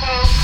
Bye.